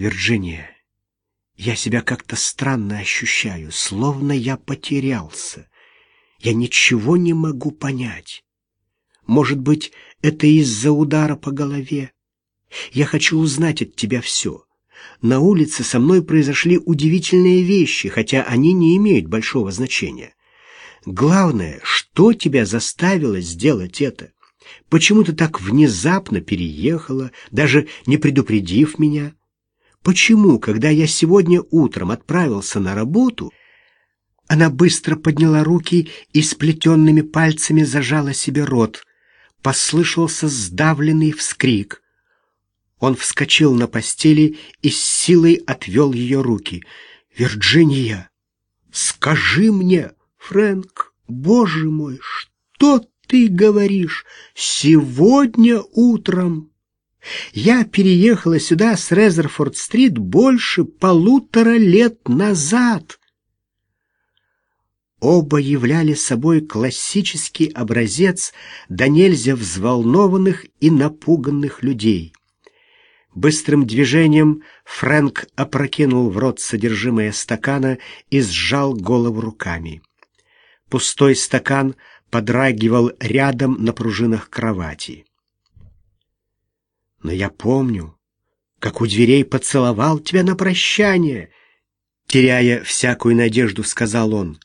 Вирджиния, я себя как-то странно ощущаю, словно я потерялся. Я ничего не могу понять. Может быть, это из-за удара по голове? Я хочу узнать от тебя все. На улице со мной произошли удивительные вещи, хотя они не имеют большого значения. Главное, что тебя заставило сделать это? Почему ты так внезапно переехала, даже не предупредив меня? Почему, когда я сегодня утром отправился на работу, она быстро подняла руки и сплетенными пальцами зажала себе рот. Послышался сдавленный вскрик. Он вскочил на постели и с силой отвел ее руки. «Вирджиния, скажи мне, Фрэнк, боже мой, что ты говоришь сегодня утром?» Я переехала сюда с Резерфорд-стрит больше полутора лет назад. Оба являли собой классический образец до нельзя взволнованных и напуганных людей. Быстрым движением Фрэнк опрокинул в рот содержимое стакана и сжал голову руками. Пустой стакан подрагивал рядом на пружинах кровати. Но я помню, как у дверей поцеловал тебя на прощание, теряя всякую надежду, сказал он.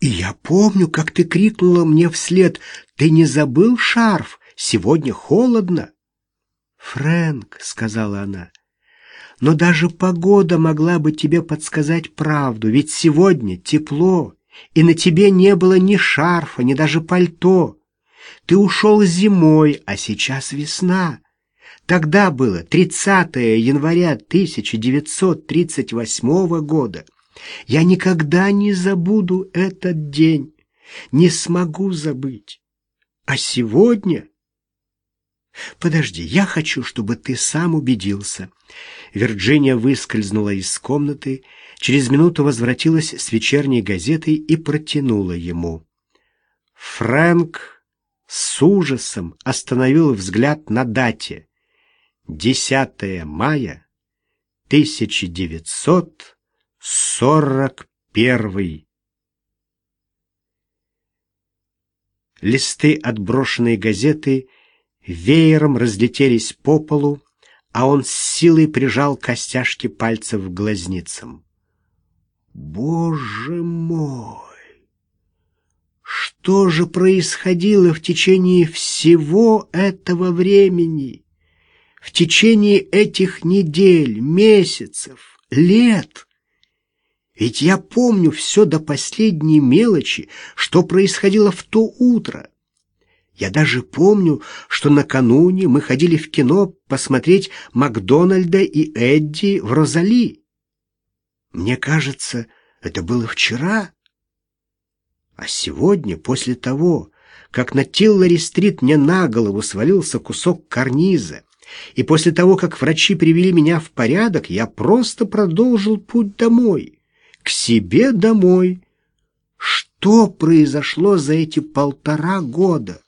И я помню, как ты крикнула мне вслед: "Ты не забыл шарф? Сегодня холодно". Фрэнк, сказала она. Но даже погода могла бы тебе подсказать правду, ведь сегодня тепло, и на тебе не было ни шарфа, ни даже пальто. Ты ушел зимой, а сейчас весна. Тогда было 30 января 1938 года. Я никогда не забуду этот день, не смогу забыть. А сегодня... Подожди, я хочу, чтобы ты сам убедился. Вирджиния выскользнула из комнаты, через минуту возвратилась с вечерней газетой и протянула ему. Фрэнк с ужасом остановил взгляд на дате. 10 мая 1941. Листы отброшенной газеты веером разлетелись по полу, а он с силой прижал костяшки пальцев к глазницам. Боже мой! Что же происходило в течение всего этого времени? В течение этих недель, месяцев, лет. Ведь я помню все до последней мелочи, что происходило в то утро. Я даже помню, что накануне мы ходили в кино посмотреть Макдональда и Эдди в Розали. Мне кажется, это было вчера. А сегодня, после того, как на Тиллари-стрит мне на голову свалился кусок карниза, и после того, как врачи привели меня в порядок, я просто продолжил путь домой, к себе домой. Что произошло за эти полтора года?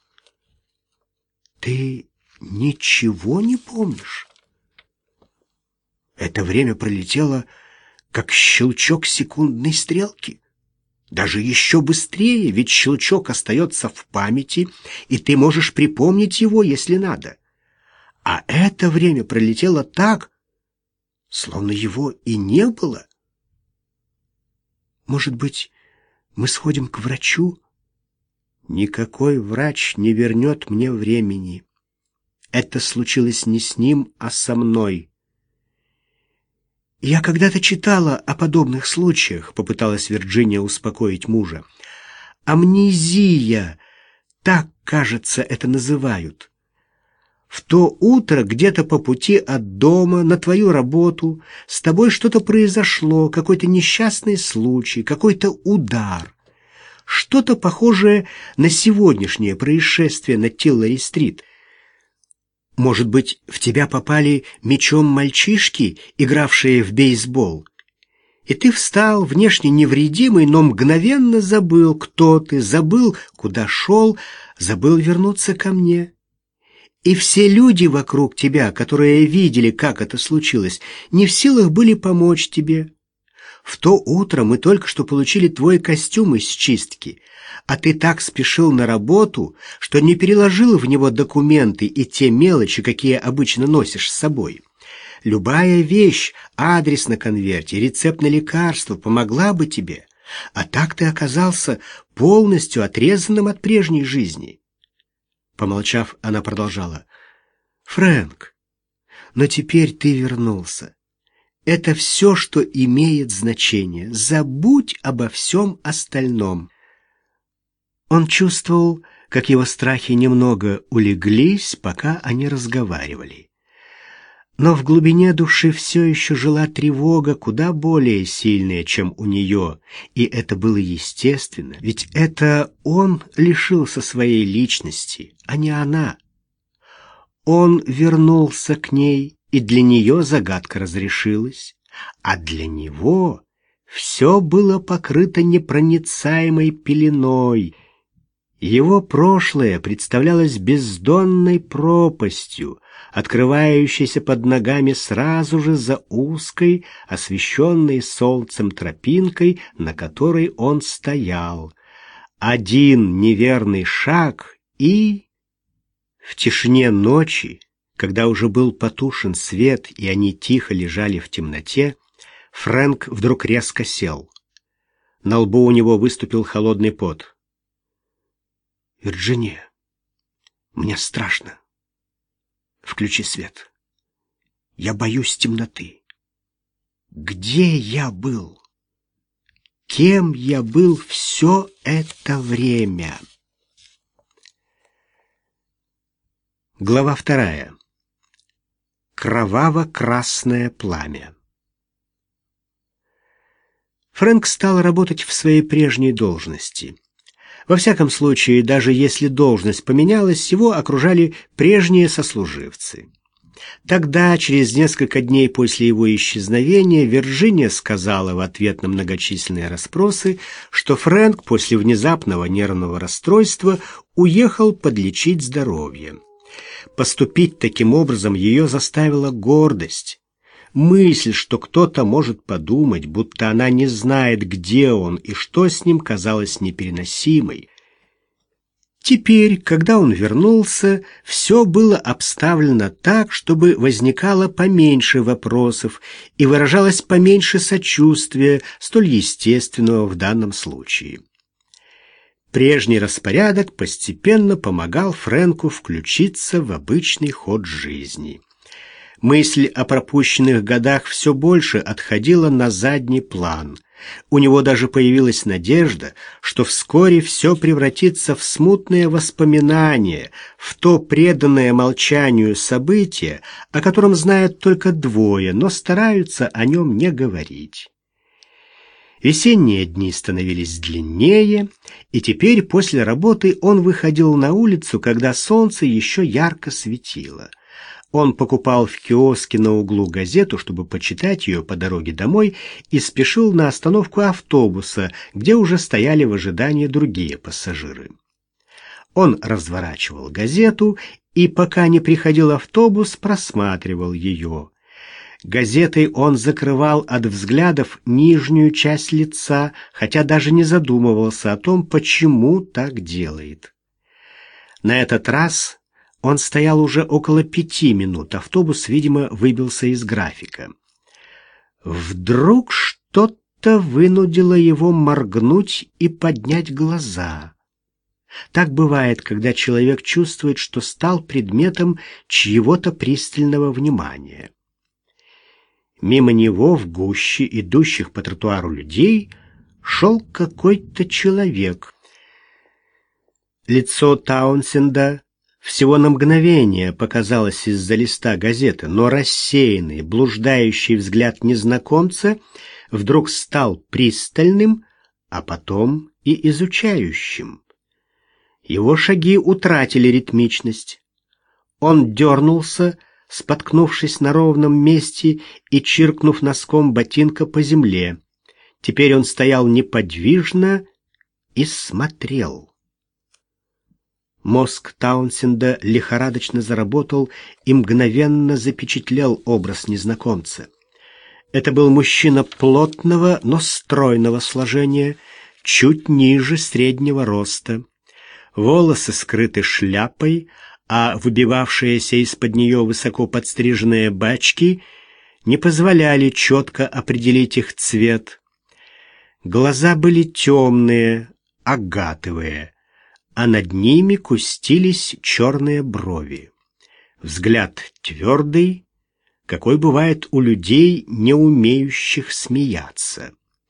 Ты ничего не помнишь? Это время пролетело, как щелчок секундной стрелки. Даже еще быстрее, ведь щелчок остается в памяти, и ты можешь припомнить его, если надо. А это время пролетело так, словно его и не было. Может быть, мы сходим к врачу? Никакой врач не вернет мне времени. Это случилось не с ним, а со мной. Я когда-то читала о подобных случаях, попыталась Вирджиния успокоить мужа. Амнезия, так, кажется, это называют. В то утро где-то по пути от дома на твою работу с тобой что-то произошло, какой-то несчастный случай, какой-то удар. Что-то похожее на сегодняшнее происшествие на Тиллари-стрит. Может быть, в тебя попали мечом мальчишки, игравшие в бейсбол? И ты встал, внешне невредимый, но мгновенно забыл, кто ты, забыл, куда шел, забыл вернуться ко мне. И все люди вокруг тебя, которые видели, как это случилось, не в силах были помочь тебе. В то утро мы только что получили твой костюм из чистки, а ты так спешил на работу, что не переложил в него документы и те мелочи, какие обычно носишь с собой. Любая вещь, адрес на конверте, рецепт на лекарство помогла бы тебе, а так ты оказался полностью отрезанным от прежней жизни. Помолчав, она продолжала. «Фрэнк, но теперь ты вернулся. Это все, что имеет значение. Забудь обо всем остальном». Он чувствовал, как его страхи немного улеглись, пока они разговаривали. Но в глубине души все еще жила тревога, куда более сильная, чем у нее, и это было естественно, ведь это он лишился своей личности, а не она. Он вернулся к ней, и для нее загадка разрешилась, а для него все было покрыто непроницаемой пеленой — его прошлое представлялось бездонной пропастью, открывающейся под ногами сразу же за узкой, освещенной солнцем тропинкой, на которой он стоял. Один неверный шаг и... В тишине ночи, когда уже был потушен свет и они тихо лежали в темноте, Фрэнк вдруг резко сел. На лбу у него выступил холодный пот. Вирджиния, мне страшно. Включи свет. Я боюсь темноты. Где я был? Кем я был все это время? Глава вторая. Кроваво-красное пламя. Фрэнк стал работать в своей прежней должности. Во всяком случае, даже если должность поменялась, его окружали прежние сослуживцы. Тогда, через несколько дней после его исчезновения, Вирджиния сказала в ответ на многочисленные расспросы, что Фрэнк после внезапного нервного расстройства уехал подлечить здоровье. Поступить таким образом ее заставила гордость. Мысль, что кто-то может подумать, будто она не знает, где он и что с ним, казалась непереносимой. Теперь, когда он вернулся, все было обставлено так, чтобы возникало поменьше вопросов и выражалось поменьше сочувствия, столь естественного в данном случае. Прежний распорядок постепенно помогал Фрэнку включиться в обычный ход жизни. Мысль о пропущенных годах все больше отходила на задний план. У него даже появилась надежда, что вскоре все превратится в смутные воспоминания, в то преданное молчанию событие, о котором знают только двое, но стараются о нем не говорить. Весенние дни становились длиннее, и теперь после работы он выходил на улицу, когда солнце еще ярко светило – он покупал в киоске на углу газету, чтобы почитать ее по дороге домой, и спешил на остановку автобуса, где уже стояли в ожидании другие пассажиры. Он разворачивал газету и, пока не приходил автобус, просматривал ее. Газетой он закрывал от взглядов нижнюю часть лица, хотя даже не задумывался о том, почему так делает. На этот раз он стоял уже около пяти минут. Автобус, видимо, выбился из графика. Вдруг что-то вынудило его моргнуть и поднять глаза. Так бывает, когда человек чувствует, что стал предметом чьего-то пристального внимания. Мимо него, в гуще идущих по тротуару людей, шел какой-то человек. Лицо Таунсенда всего на мгновение показалось из-за листа газеты, но рассеянный, блуждающий взгляд незнакомца вдруг стал пристальным, а потом и изучающим. Его шаги утратили ритмичность. Он дернулся, споткнувшись на ровном месте и чиркнув носком ботинка по земле. Теперь он стоял неподвижно и смотрел. Мозг Таунсенда лихорадочно заработал и мгновенно запечатлел образ незнакомца. Это был мужчина плотного, но стройного сложения, чуть ниже среднего роста. Волосы скрыты шляпой, а выбивавшиеся из-под нее высоко подстриженные бачки не позволяли четко определить их цвет. Глаза были темные, агатовые, а над ними кустились черные брови. Взгляд твердый, какой бывает у людей, не умеющих смеяться.